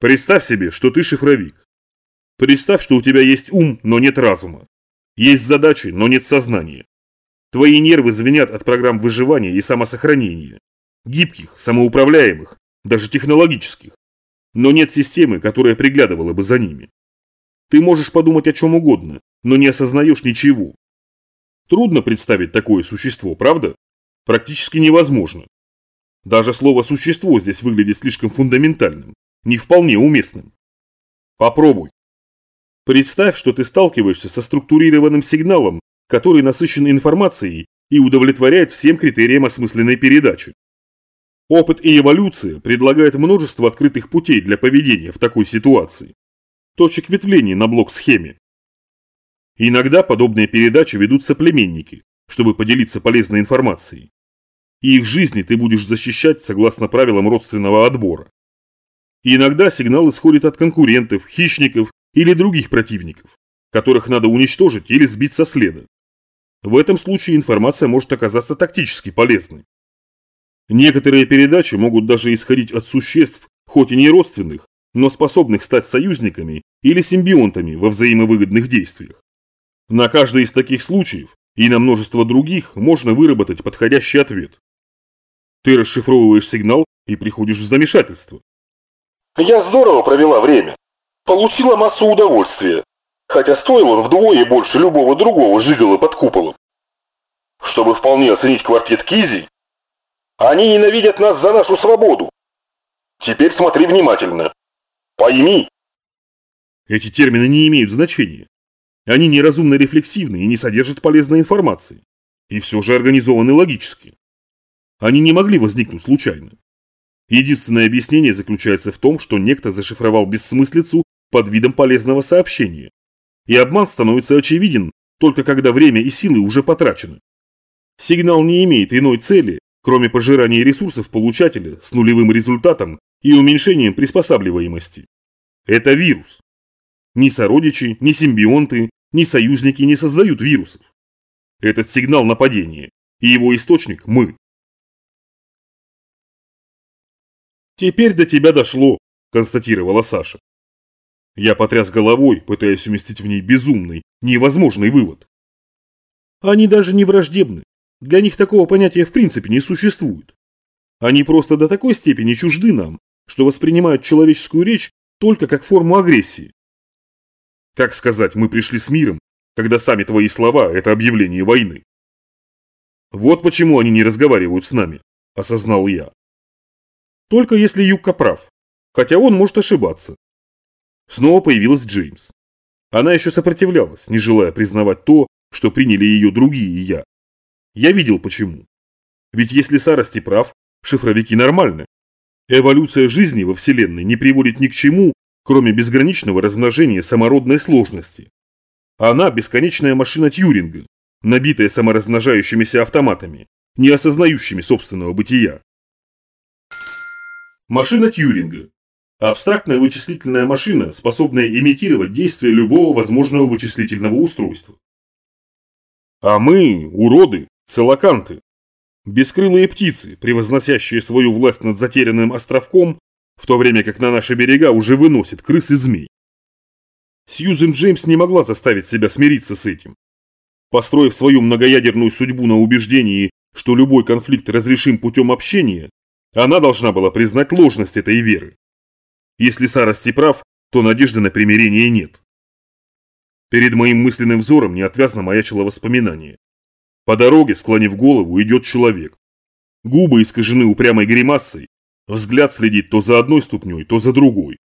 Представь себе, что ты шифровик. Представь, что у тебя есть ум, но нет разума. Есть задачи, но нет сознания. Твои нервы звенят от программ выживания и самосохранения. Гибких, самоуправляемых, даже технологических. Но нет системы, которая приглядывала бы за ними. Ты можешь подумать о чем угодно, но не осознаешь ничего. Трудно представить такое существо, правда? Практически невозможно. Даже слово «существо» здесь выглядит слишком фундаментальным, не вполне уместным. Попробуй. Представь, что ты сталкиваешься со структурированным сигналом, который насыщен информацией и удовлетворяет всем критериям осмысленной передачи. Опыт и эволюция предлагают множество открытых путей для поведения в такой ситуации. Точек ветвления на блок-схеме. Иногда подобные передачи ведут соплеменники, чтобы поделиться полезной информацией. И их жизни ты будешь защищать согласно правилам родственного отбора. И иногда сигнал исходит от конкурентов, хищников или других противников, которых надо уничтожить или сбить со следа. В этом случае информация может оказаться тактически полезной. Некоторые передачи могут даже исходить от существ, хоть и не родственных, но способных стать союзниками или симбионтами во взаимовыгодных действиях. На каждый из таких случаев и на множество других можно выработать подходящий ответ. Ты расшифровываешь сигнал и приходишь в замешательство. Я здорово провела время. Получила массу удовольствия. Хотя стоил он вдвое больше любого другого жигала под куполом. Чтобы вполне оценить квартет Кизи, они ненавидят нас за нашу свободу. Теперь смотри внимательно. Пойми. Эти термины не имеют значения. Они неразумно рефлексивны и не содержат полезной информации. И все же организованы логически. Они не могли возникнуть случайно. Единственное объяснение заключается в том, что некто зашифровал бессмыслицу под видом полезного сообщения. И обман становится очевиден только когда время и силы уже потрачены. Сигнал не имеет иной цели, кроме пожирания ресурсов получателя с нулевым результатом и уменьшением приспосабливаемости. Это вирус. Ни сородичи, ни симбионты, ни союзники не создают вирусов. Этот сигнал нападения, и его источник – мы. «Теперь до тебя дошло», – констатировала Саша. Я потряс головой, пытаясь уместить в ней безумный, невозможный вывод. Они даже не враждебны. Для них такого понятия в принципе не существует. Они просто до такой степени чужды нам, что воспринимают человеческую речь только как форму агрессии. Как сказать, мы пришли с миром, когда сами твои слова – это объявление войны. Вот почему они не разговаривают с нами, осознал я. Только если Юка прав, хотя он может ошибаться. Снова появилась Джеймс. Она еще сопротивлялась, не желая признавать то, что приняли ее другие и я. Я видел почему. Ведь если Сарости прав, шифровики нормальны. Эволюция жизни во Вселенной не приводит ни к чему, кроме безграничного размножения самородной сложности. Она – бесконечная машина Тьюринга, набитая саморазмножающимися автоматами, не осознающими собственного бытия. Машина Тьюринга Абстрактная вычислительная машина, способная имитировать действия любого возможного вычислительного устройства. А мы, уроды, целоканты, бескрылые птицы, превозносящие свою власть над затерянным островком, в то время как на наши берега уже выносит крыс и змей. Сьюзен Джеймс не могла заставить себя смириться с этим. Построив свою многоядерную судьбу на убеждении, что любой конфликт разрешим путем общения, она должна была признать ложность этой веры. Если Сарости прав, то надежды на примирение нет. Перед моим мысленным взором неотвязно маячило воспоминание. По дороге, склонив голову, идет человек. Губы искажены упрямой гримасой, взгляд следит то за одной ступней, то за другой.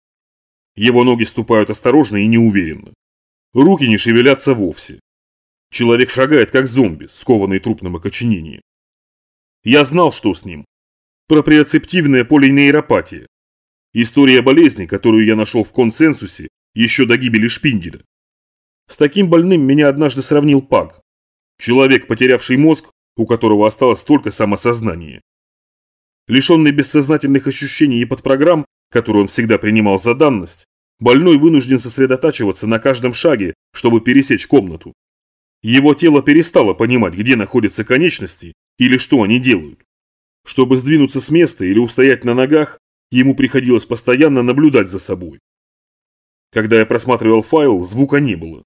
Его ноги ступают осторожно и неуверенно. Руки не шевелятся вовсе. Человек шагает как зомби, скованный трупным окоченением. Я знал, что с ним. Проприоцептивная полинейропатия. История болезни, которую я нашел в консенсусе еще до гибели Шпинделя. С таким больным меня однажды сравнил Паг. Человек, потерявший мозг, у которого осталось только самосознание. Лишенный бессознательных ощущений и подпрограмм, которые он всегда принимал за данность, больной вынужден сосредотачиваться на каждом шаге, чтобы пересечь комнату. Его тело перестало понимать, где находятся конечности или что они делают. Чтобы сдвинуться с места или устоять на ногах, Ему приходилось постоянно наблюдать за собой. Когда я просматривал файл, звука не было.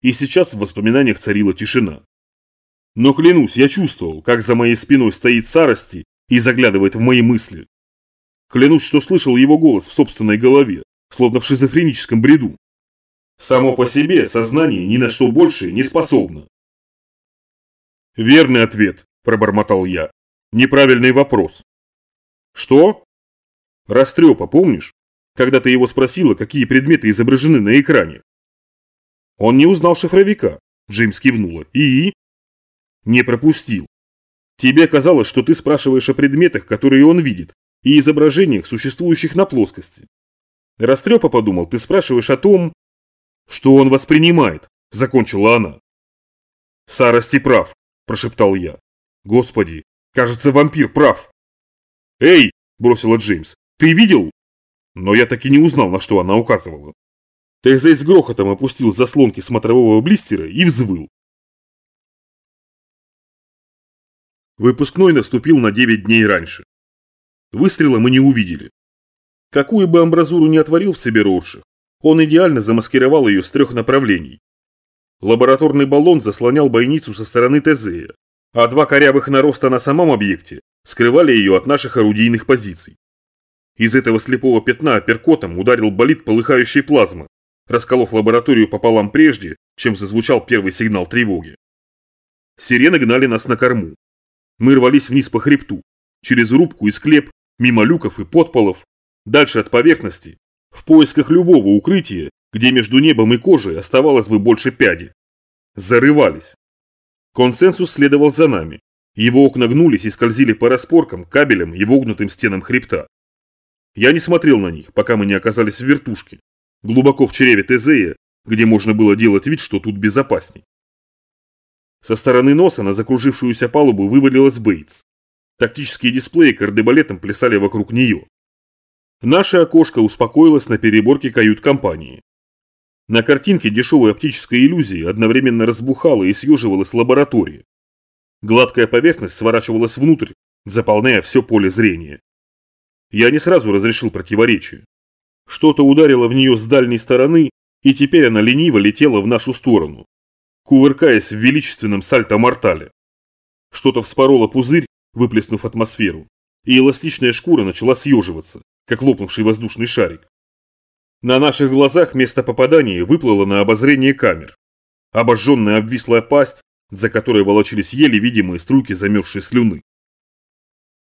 И сейчас в воспоминаниях царила тишина. Но клянусь, я чувствовал, как за моей спиной стоит Сарости и заглядывает в мои мысли. Клянусь, что слышал его голос в собственной голове, словно в шизофреническом бреду. Само по себе сознание ни на что больше не способно. «Верный ответ», – пробормотал я. «Неправильный вопрос». «Что?» «Растрепа, помнишь? Когда ты его спросила, какие предметы изображены на экране?» «Он не узнал шифровика», – Джеймс кивнула. «И?» «Не пропустил. Тебе казалось, что ты спрашиваешь о предметах, которые он видит, и изображениях, существующих на плоскости. Растрепа подумал, ты спрашиваешь о том, что он воспринимает, закончила она. Сарости прав, прошептал я. Господи, кажется, вампир прав. Эй, бросила Джеймс, ты видел? Но я так и не узнал, на что она указывала. Тезей с грохотом опустил заслонки смотрового блистера и взвыл. Выпускной наступил на 9 дней раньше. Выстрела мы не увидели. Какую бы амбразуру ни отворил в себе Роршах, он идеально замаскировал ее с трех направлений. Лабораторный баллон заслонял бойницу со стороны Тезея, а два корявых нароста на самом объекте скрывали ее от наших орудийных позиций. Из этого слепого пятна апперкотом ударил болид полыхающей плазмы, расколов лабораторию пополам прежде, чем зазвучал первый сигнал тревоги. Сирены гнали нас на корму. Мы рвались вниз по хребту, через рубку и склеп, мимо люков и подполов, дальше от поверхности, в поисках любого укрытия, где между небом и кожей оставалось бы больше пяди. Зарывались. Консенсус следовал за нами. Его окна гнулись и скользили по распоркам, кабелям и вогнутым стенам хребта. Я не смотрел на них, пока мы не оказались в вертушке, глубоко в чреве Тезея, где можно было делать вид, что тут безопасней. Со стороны носа на закружившуюся палубу вывалилась Бейтс. Тактические дисплеи кардебалетом плясали вокруг нее. Наше окошко успокоилось на переборке кают-компании. На картинке дешевой оптической иллюзии одновременно разбухала и съеживалась лаборатория. Гладкая поверхность сворачивалась внутрь, заполняя все поле зрения. Я не сразу разрешил противоречие. Что-то ударило в нее с дальней стороны, и теперь она лениво летела в нашу сторону, кувыркаясь в величественном сальто-мортале. Что-то вспороло пузырь, выплеснув атмосферу, и эластичная шкура начала съеживаться, как лопнувший воздушный шарик. На наших глазах место попадания выплыло на обозрение камер. Обожженная обвислая пасть, за которой волочились еле видимые струйки замерзшей слюны.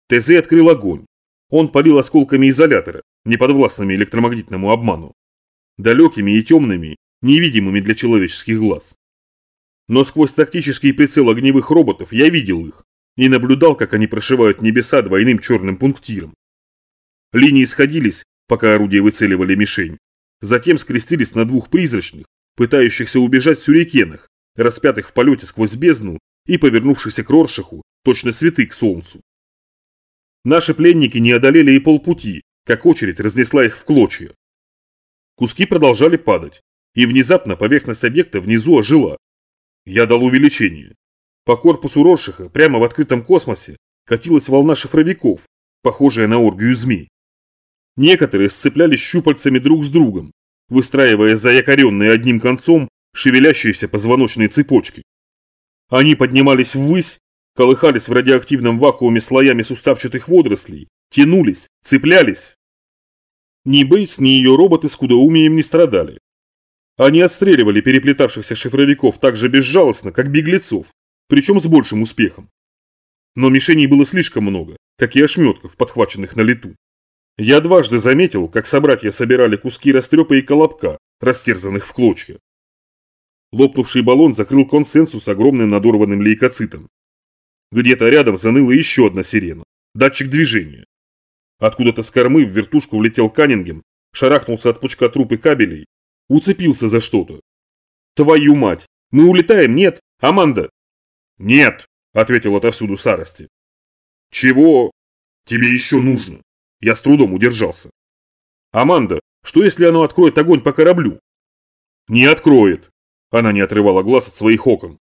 ТЗ открыл огонь. Он полил осколками изолятора, неподвластными электромагнитному обману. Далекими и темными, невидимыми для человеческих глаз. Но сквозь тактический прицел огневых роботов я видел их, и наблюдал, как они прошивают небеса двойным черным пунктиром. Линии сходились, пока орудия выцеливали мишень, затем скрестились на двух призрачных, пытающихся убежать сюрикенах, распятых в полете сквозь бездну и повернувшихся к Роршаху, точно цветы к солнцу. Наши пленники не одолели и полпути, как очередь разнесла их в клочья. Куски продолжали падать, и внезапно поверхность объекта внизу ожила. Я дал увеличение. По корпусу Роршиха прямо в открытом космосе катилась волна шифровиков, похожая на оргию змей. Некоторые сцеплялись щупальцами друг с другом, выстраивая заякоренные одним концом шевелящиеся позвоночные цепочки. Они поднимались ввысь, колыхались в радиоактивном вакууме слоями суставчатых водорослей, тянулись, цеплялись. Ни Бейтс, ни ее роботы с скудоумием не страдали. Они отстреливали переплетавшихся шифровиков так же безжалостно, как беглецов, причем с большим успехом. Но мишеней было слишком много, как и ошметков, подхваченных на лету. Я дважды заметил, как собратья собирали куски растрепа и колобка, растерзанных в клочья. Лопнувший баллон закрыл консенсус огромным надорванным лейкоцитом. Где-то рядом заныла еще одна сирена. Датчик движения. Откуда-то с кормы в вертушку влетел Каннингем, шарахнулся от пучка трупы кабелей, уцепился за что-то. «Твою мать! Мы улетаем, нет? Аманда!» «Нет!» – ответил отовсюду Сарости. «Чего тебе еще нужно?» Я с трудом удержался. «Аманда, что если оно откроет огонь по кораблю?» «Не откроет!» Она не отрывала глаз от своих окон.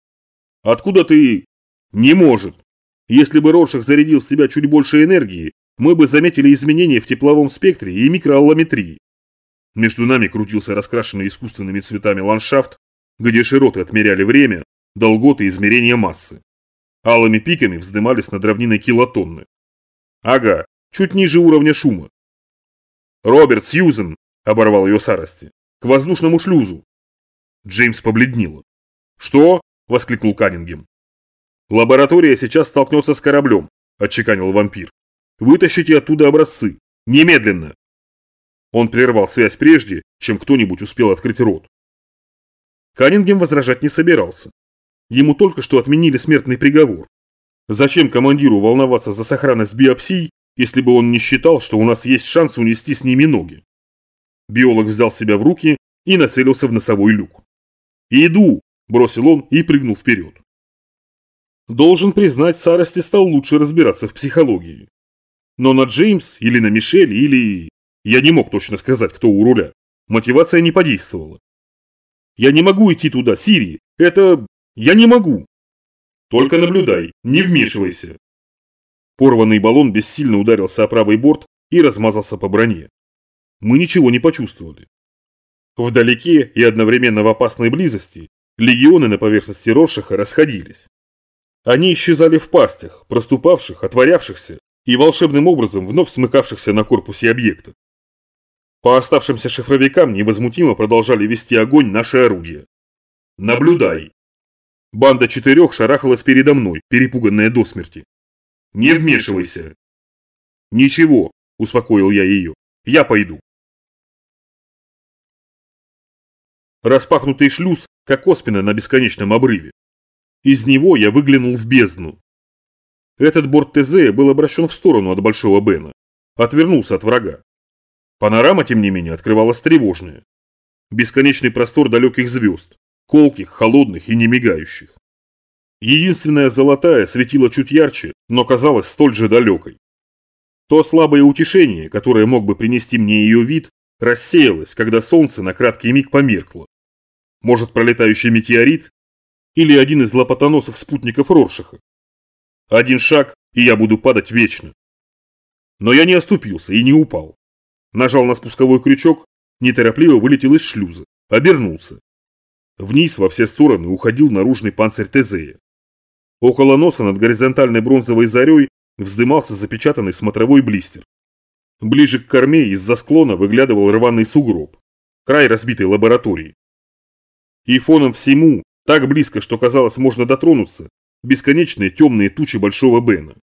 «Откуда ты...» «Не может! Если бы Роршах зарядил в себя чуть больше энергии, мы бы заметили изменения в тепловом спектре и микроаллометрии. Между нами крутился раскрашенный искусственными цветами ландшафт, где широты отмеряли время, долготы измерения массы. Алыми пиками вздымались над равниной килотонны. Ага, чуть ниже уровня шума. «Роберт Сьюзен!» – оборвал ее Сарости. «К воздушному шлюзу!» Джеймс побледнел. «Что?» – воскликнул Каннингем. «Лаборатория сейчас столкнется с кораблем», – отчеканил вампир. «Вытащите оттуда образцы. Немедленно!» Он прервал связь прежде, чем кто-нибудь успел открыть рот. Каннингем возражать не собирался. Ему только что отменили смертный приговор. Зачем командиру волноваться за сохранность биопсий, если бы он не считал, что у нас есть шанс унести с ними ноги? Биолог взял себя в руки и нацелился в носовой люк. «Иду!» – бросил он и прыгнул вперед. Должен признать, Сарости стал лучше разбираться в психологии. Но на Джеймс или на Мишель или... Я не мог точно сказать, кто у руля. Мотивация не подействовала. Я не могу идти туда, Сири. Это... Я не могу. Только наблюдай, не вмешивайся. Порванный баллон бессильно ударился о правый борт и размазался по броне. Мы ничего не почувствовали. Вдалеке и одновременно в опасной близости легионы на поверхности Рошиха расходились. Они исчезали в пастях, проступавших, отворявшихся и волшебным образом вновь смыкавшихся на корпусе объекта. По оставшимся шифровикам невозмутимо продолжали вести огонь наши орудия. Наблюдай. Банда четырех шарахалась передо мной, перепуганная до смерти. Не вмешивайся. Ничего, успокоил я ее. Я пойду. Распахнутый шлюз, как оспина на бесконечном обрыве. Из него я выглянул в бездну. Этот борт ТЗ был обращен в сторону от Большого Бена. Отвернулся от врага. Панорама, тем не менее, открывалась тревожная. Бесконечный простор далеких звезд, колких, холодных и не мигающих. Единственная золотая светила чуть ярче, но казалась столь же далекой. То слабое утешение, которое мог бы принести мне ее вид, рассеялось, когда солнце на краткий миг померкло. Может, пролетающий метеорит? Или один из лопатоносых спутников Роршаха? Один шаг, и я буду падать вечно. Но я не оступился и не упал. Нажал на спусковой крючок, неторопливо вылетел из шлюза, обернулся. Вниз во все стороны уходил наружный панцирь Тезея. Около носа над горизонтальной бронзовой зарей вздымался запечатанный смотровой блистер. Ближе к корме из-за склона выглядывал рваный сугроб, край разбитой лаборатории. И фоном всему, так близко, что казалось можно дотронуться, бесконечные темные тучи Большого Бена.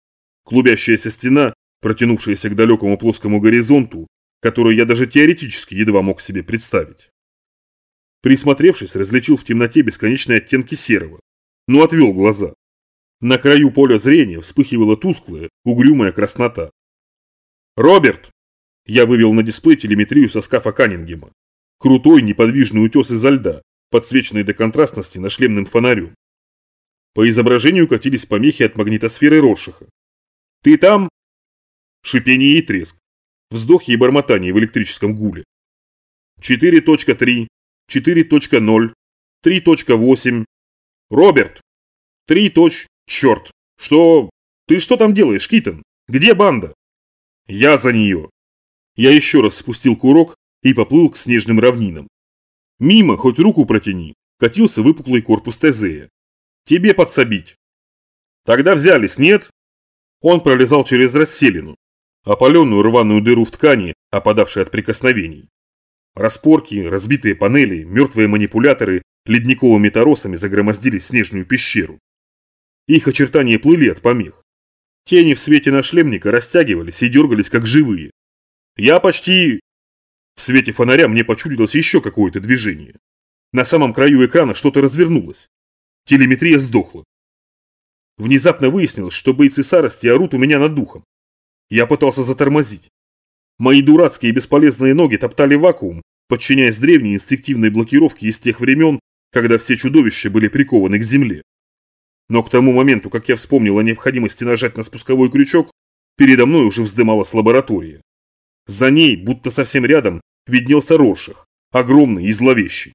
Клубящаяся стена, протянувшаяся к далекому плоскому горизонту, которую я даже теоретически едва мог себе представить. Присмотревшись, различил в темноте бесконечные оттенки серого, но отвел глаза. На краю поля зрения вспыхивала тусклая, угрюмая краснота. «Роберт!» Я вывел на дисплей телеметрию со скафа Каннингема. Крутой неподвижный утес изо льда, подсвеченный до контрастности на шлемным фонарем. По изображению катились помехи от магнитосферы Рошиха. «Ты там?» Шипение и треск вздохи и бормотание в электрическом гуле. 4.3, 4.0, 3.8. Роберт! 3. Черт! Что? Ты что там делаешь, Китон? Где банда? Я за нее. Я еще раз спустил курок и поплыл к снежным равнинам. Мимо, хоть руку протяни, катился выпуклый корпус Тезея. Тебе подсобить. Тогда взялись, нет? Он пролезал через расселину, опаленную рваную дыру в ткани, опадавшей от прикосновений. Распорки, разбитые панели, мертвые манипуляторы ледниковыми торосами загромоздили снежную пещеру. Их очертания плыли от помех. Тени в свете нашлемника растягивались и дергались как живые. Я почти... В свете фонаря мне почудилось еще какое-то движение. На самом краю экрана что-то развернулось. Телеметрия сдохла. Внезапно выяснилось, что бойцы Сарости орут у меня над духом. Я пытался затормозить. Мои дурацкие бесполезные ноги топтали вакуум, подчиняясь древней инстинктивной блокировке из тех времен, когда все чудовища были прикованы к земле. Но к тому моменту, как я вспомнил о необходимости нажать на спусковой крючок, передо мной уже вздымалась лаборатория. За ней, будто совсем рядом, виднелся Роршах, огромный и зловещий.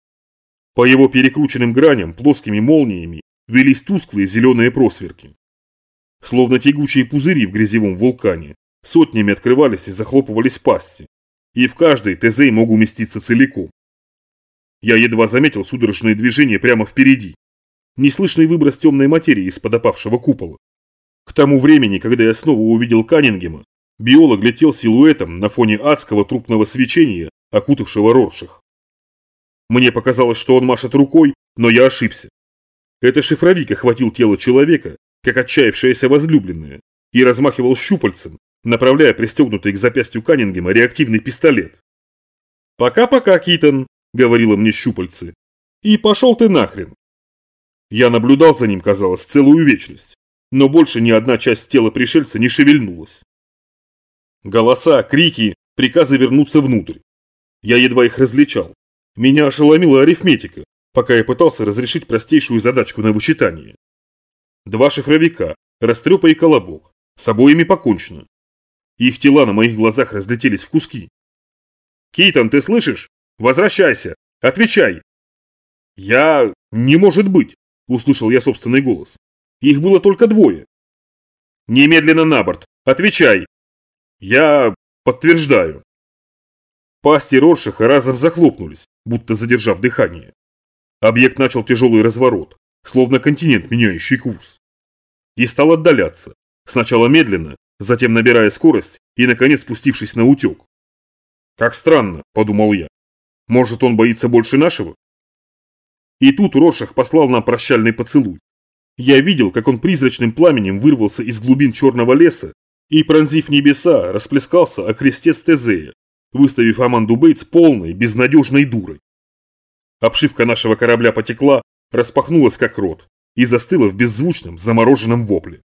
По его перекрученным граням плоскими молниями велись тусклые зеленые просверки. Словно тягучие пузыри в грязевом вулкане, Сотнями открывались и захлопывались пасти, и в каждой Тезей мог уместиться целиком. Я едва заметил судорожные движения прямо впереди. Неслышный выброс темной материи из-под опавшего купола. К тому времени, когда я снова увидел Каннингема, биолог летел силуэтом на фоне адского трупного свечения, окутавшего Роршах. Мне показалось, что он машет рукой, но я ошибся. Это шифровик охватил тело человека, как отчаявшаяся возлюбленная, и размахивал щупальцем, направляя пристегнутый к запястью Каннингема реактивный пистолет. «Пока-пока, Китон», — говорила мне щупальцы. «И пошел ты нахрен». Я наблюдал за ним, казалось, целую вечность, но больше ни одна часть тела пришельца не шевельнулась. Голоса, крики, приказы вернуться внутрь. Я едва их различал. Меня ошеломила арифметика, пока я пытался разрешить простейшую задачку на вычитание. Два шифровика, растрепа и колобок, с обоими покончено. Их тела на моих глазах разлетелись в куски. «Кейтон, ты слышишь? Возвращайся! Отвечай!» «Я... не может быть!» – услышал я собственный голос. «Их было только двое!» «Немедленно на борт! Отвечай!» «Я... подтверждаю!» Пасти Роршаха разом захлопнулись, будто задержав дыхание. Объект начал тяжелый разворот, словно континент, меняющий курс. И стал отдаляться, сначала медленно, затем набирая скорость и, наконец, спустившись на утек. «Как странно», – подумал я. «Может, он боится больше нашего?» И тут Роршах послал нам прощальный поцелуй. Я видел, как он призрачным пламенем вырвался из глубин черного леса и, пронзив небеса, расплескался о крестец Тезея, выставив Аманду Бейтс полной, безнадежной дурой. Обшивка нашего корабля потекла, распахнулась как рот и застыла в беззвучном замороженном вопле.